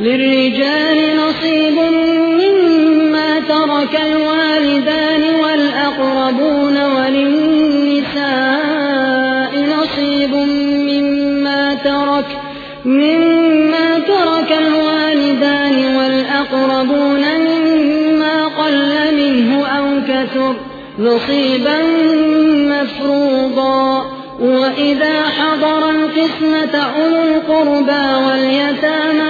للرجال نصيب مما ترك الوالدان والأقربون وللنساء نصيب مما ترك مما ترك الوالدان والأقربون مما قل منه أو كثر نصيبا مفروضا. وإذا حضر القسمة أولو القربى واليتامى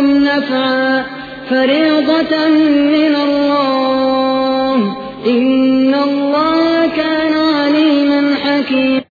لكم نفعا فريضة من الله. إن الله